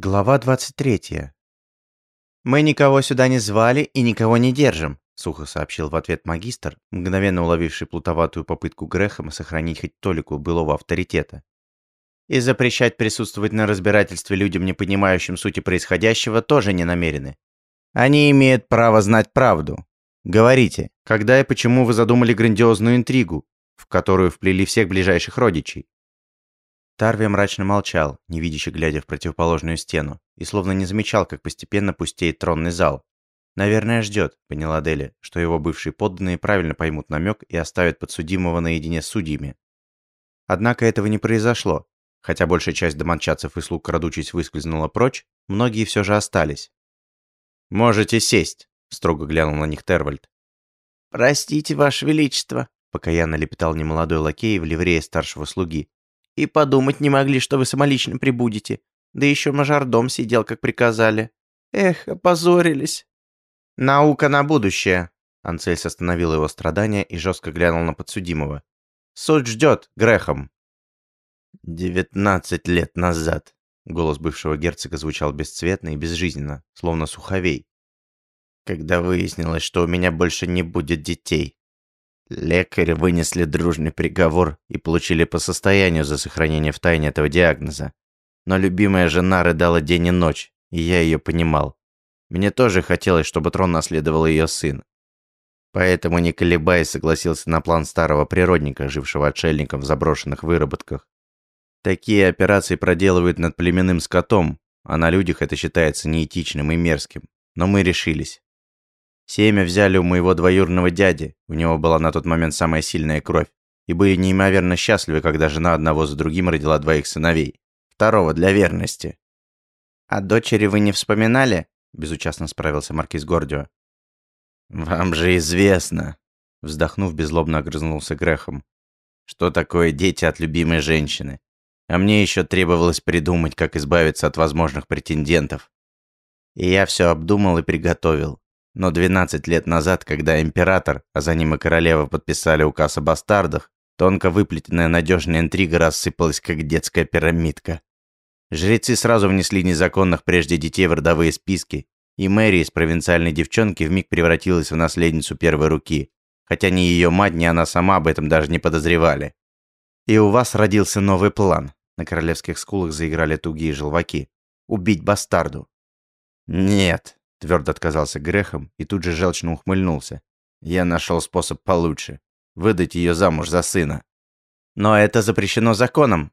Глава 23. «Мы никого сюда не звали и никого не держим», — сухо сообщил в ответ магистр, мгновенно уловивший плутоватую попытку Грэхэма сохранить хоть толику былого авторитета. «И запрещать присутствовать на разбирательстве людям, не понимающим сути происходящего, тоже не намерены. Они имеют право знать правду. Говорите, когда и почему вы задумали грандиозную интригу, в которую вплели всех ближайших родичей?» Тарви мрачно молчал, невидяще глядя в противоположную стену, и словно не замечал, как постепенно пустеет тронный зал. «Наверное, ждет», — поняла Дели, что его бывшие подданные правильно поймут намек и оставят подсудимого наедине с судьями. Однако этого не произошло. Хотя большая часть домончадцев и слуг, крадучись, выскользнула прочь, многие все же остались. «Можете сесть», — строго глянул на них Тервальд. «Простите, Ваше Величество», — покаянно лепетал немолодой лакей в ливрее старшего слуги. И подумать не могли, что вы самолично прибудете. Да еще мажордом сидел, как приказали. Эх, опозорились. Наука на будущее. Анцельс остановил его страдания и жестко глянул на подсудимого. Суд ждет, Грехом. «Девятнадцать лет назад», — голос бывшего герцога звучал бесцветно и безжизненно, словно суховей. «Когда выяснилось, что у меня больше не будет детей, Лекари вынесли дружный приговор и получили по состоянию за сохранение в тайне этого диагноза. Но любимая жена рыдала день и ночь, и я ее понимал. Мне тоже хотелось, чтобы трон наследовал ее сын. Поэтому, не колебаясь, согласился на план старого природника, жившего отшельником в заброшенных выработках. Такие операции проделывают над племенным скотом, а на людях это считается неэтичным и мерзким. Но мы решились. Семя взяли у моего двоюродного дяди, у него была на тот момент самая сильная кровь, и были неимоверно счастливы, когда жена одного за другим родила двоих сыновей. Второго для верности. «О дочери вы не вспоминали?» – безучастно справился маркиз Гордио. «Вам же известно», – вздохнув, беззлобно огрызнулся Грехом, «что такое дети от любимой женщины. А мне еще требовалось придумать, как избавиться от возможных претендентов. И я все обдумал и приготовил. Но 12 лет назад, когда император, а за ним и королева подписали указ о бастардах, тонко выплетенная надежная интрига рассыпалась, как детская пирамидка. Жрецы сразу внесли незаконных прежде детей в родовые списки, и Мэри из провинциальной девчонки вмиг превратилась в наследницу первой руки, хотя ни ее мать, ни она сама об этом даже не подозревали. И у вас родился новый план. На королевских скулах заиграли тугие желваки. Убить бастарду. Нет, Твердо отказался Грехом и тут же желчно ухмыльнулся. Я нашел способ получше. Выдать ее замуж за сына. Но это запрещено законом.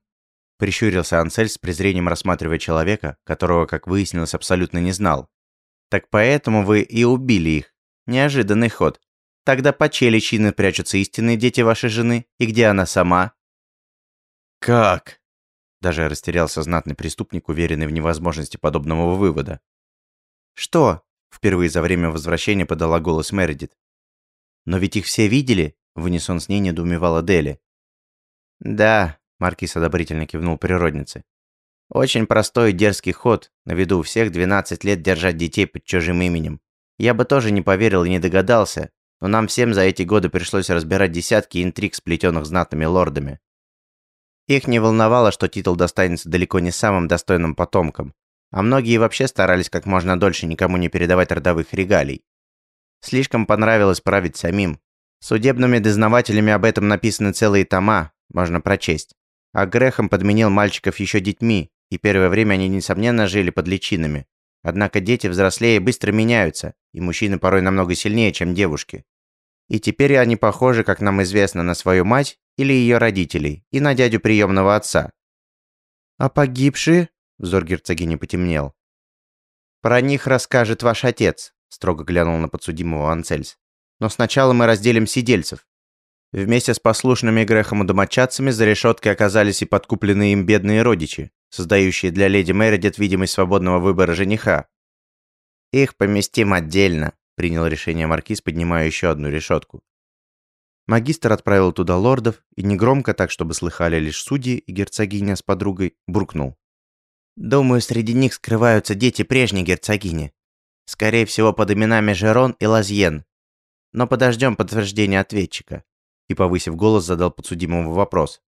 Прищурился Ансель с презрением рассматривая человека, которого, как выяснилось, абсолютно не знал. Так поэтому вы и убили их. Неожиданный ход. Тогда по чьей прячутся истинные дети вашей жены, и где она сама? Как? Даже растерялся знатный преступник, уверенный в невозможности подобного вывода. «Что?» – впервые за время возвращения подала голос Мередит. «Но ведь их все видели?» – в унисон с ней недоумевала Дели. «Да», – Маркиз одобрительно кивнул природнице. «Очень простой и дерзкий ход, на виду у всех 12 лет держать детей под чужим именем. Я бы тоже не поверил и не догадался, но нам всем за эти годы пришлось разбирать десятки интриг, сплетенных знатными лордами. Их не волновало, что титул достанется далеко не самым достойным потомкам, а многие вообще старались как можно дольше никому не передавать родовых регалий. Слишком понравилось править самим. Судебными дознавателями об этом написаны целые тома, можно прочесть. А Грехом подменил мальчиков еще детьми, и первое время они, несомненно, жили под личинами. Однако дети взрослее быстро меняются, и мужчины порой намного сильнее, чем девушки. И теперь они похожи, как нам известно, на свою мать или ее родителей, и на дядю приемного отца. «А погибшие?» Взор герцогини потемнел. «Про них расскажет ваш отец», – строго глянул на подсудимого Анцельс. «Но сначала мы разделим сидельцев». Вместе с послушными Грехом домочадцами за решеткой оказались и подкупленные им бедные родичи, создающие для леди Мередит видимость свободного выбора жениха. «Их поместим отдельно», – принял решение маркиз, поднимая еще одну решетку. Магистр отправил туда лордов и негромко, так чтобы слыхали лишь судьи и герцогиня с подругой, буркнул. Думаю, среди них скрываются дети прежней герцогини. Скорее всего, под именами Жерон и Лазьен. Но подождем подтверждения ответчика. И, повысив голос, задал подсудимому вопрос.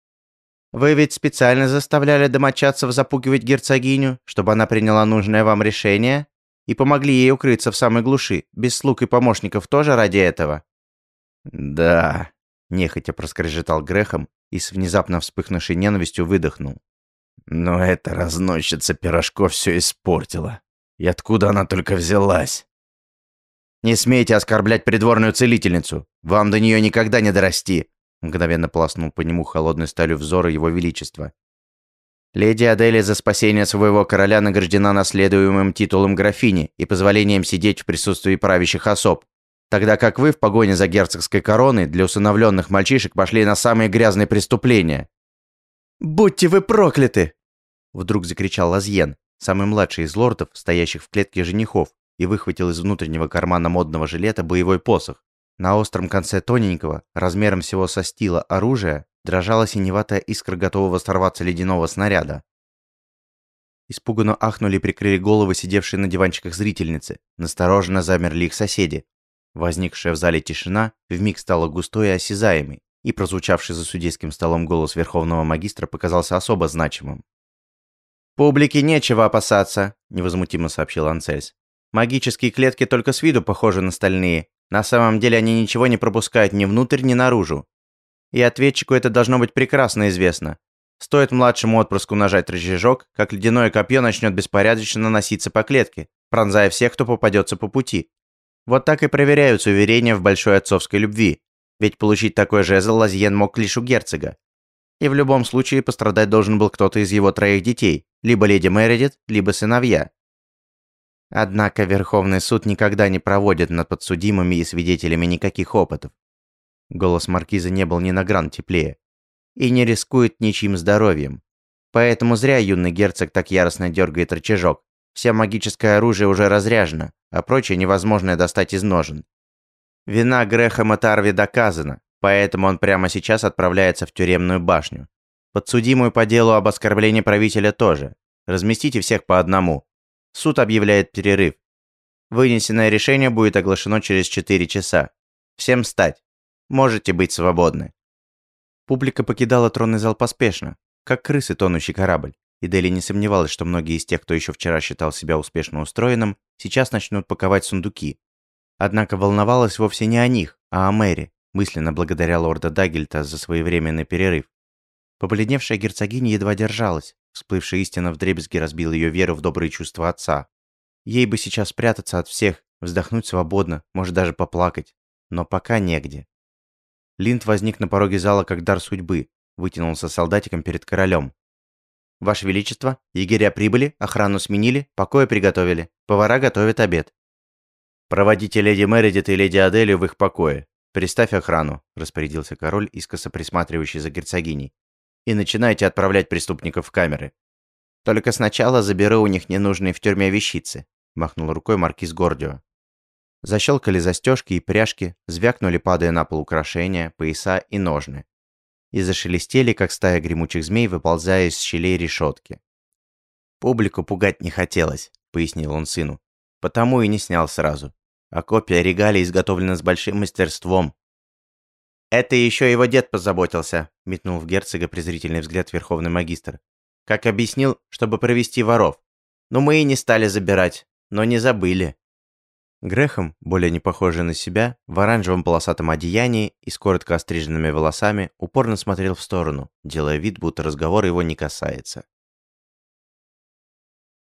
Вы ведь специально заставляли домочадцев запугивать герцогиню, чтобы она приняла нужное вам решение? И помогли ей укрыться в самой глуши, без слуг и помощников тоже ради этого?» «Да», — нехотя проскрежетал Грехом и с внезапно вспыхнувшей ненавистью выдохнул. «Но эта разносчица пирожков все испортила. И откуда она только взялась?» «Не смейте оскорблять придворную целительницу. Вам до нее никогда не дорасти!» Мгновенно полоснул по нему холодной сталью взора его величества. Леди Адели за спасение своего короля награждена наследуемым титулом графини и позволением сидеть в присутствии правящих особ, тогда как вы в погоне за герцогской короной для усыновленных мальчишек пошли на самые грязные преступления. «Будьте вы прокляты!» Вдруг закричал Лазьен, самый младший из лордов, стоящих в клетке женихов, и выхватил из внутреннего кармана модного жилета боевой посох. На остром конце тоненького, размером всего со стила оружия, дрожала синеватая искра готового сорваться ледяного снаряда. Испуганно ахнули и прикрыли головы сидевшие на диванчиках зрительницы. Настороженно замерли их соседи. Возникшая в зале тишина вмиг стала густой и осязаемой, и прозвучавший за судейским столом голос верховного магистра показался особо значимым. «Публике нечего опасаться», — невозмутимо сообщил Анцельс. «Магические клетки только с виду похожи на стальные, на самом деле они ничего не пропускают ни внутрь, ни наружу. И ответчику это должно быть прекрасно известно. Стоит младшему отпрыску нажать рычажок, как ледяное копье начнет беспорядочно наноситься по клетке, пронзая всех, кто попадется по пути. Вот так и проверяются уверения в большой отцовской любви. Ведь получить такой жезл Лазьен мог лишь у герцога. И в любом случае пострадать должен был кто-то из его троих детей, либо леди Мередит, либо сыновья. Однако Верховный суд никогда не проводит над подсудимыми и свидетелями никаких опытов. Голос маркиза не был ни на гран теплее. И не рискует ничьим здоровьем. Поэтому зря юный герцог так яростно дергает рычажок. Все магическое оружие уже разряжено, а прочее невозможно достать из ножен. Вина Грэхэма Тарви доказана, поэтому он прямо сейчас отправляется в тюремную башню. Подсудимую по делу об оскорблении правителя тоже. Разместите всех по одному. Суд объявляет перерыв. Вынесенное решение будет оглашено через 4 часа. Всем встать. Можете быть свободны. Публика покидала тронный зал поспешно, как крысы тонущий корабль, и Дели не сомневалась, что многие из тех, кто еще вчера считал себя успешно устроенным, сейчас начнут паковать сундуки. Однако волновалась вовсе не о них, а о Мэри, мысленно благодаря лорда Даггельта за своевременный перерыв. Побледневшая герцогиня едва держалась, Всплывшая истина вдребезги разбила ее веру в добрые чувства отца. Ей бы сейчас спрятаться от всех, вздохнуть свободно, может даже поплакать. Но пока негде. Линд возник на пороге зала как дар судьбы, вытянулся солдатиком перед королем. «Ваше Величество, егеря прибыли, охрану сменили, покои приготовили, повара готовят обед». «Проводите леди Мередит и леди Аделию в их покое. Приставь охрану», – распорядился король, искоса присматривающий за герцогиней и начинайте отправлять преступников в камеры. Только сначала заберу у них ненужные в тюрьме вещицы», – махнул рукой маркиз Гордио. Защелкали застежки и пряжки, звякнули, падая на пол украшения, пояса и ножны. И зашелестели, как стая гремучих змей, выползая из щелей решетки. «Публику пугать не хотелось», – пояснил он сыну. «Потому и не снял сразу. А копия регалий изготовлена с большим мастерством, «Это еще его дед позаботился», — метнул в герцога презрительный взгляд верховный магистр. «Как объяснил, чтобы провести воров. Ну, мы и не стали забирать, но не забыли». Грехом, более не похожий на себя, в оранжевом полосатом одеянии и с коротко остриженными волосами, упорно смотрел в сторону, делая вид, будто разговор его не касается.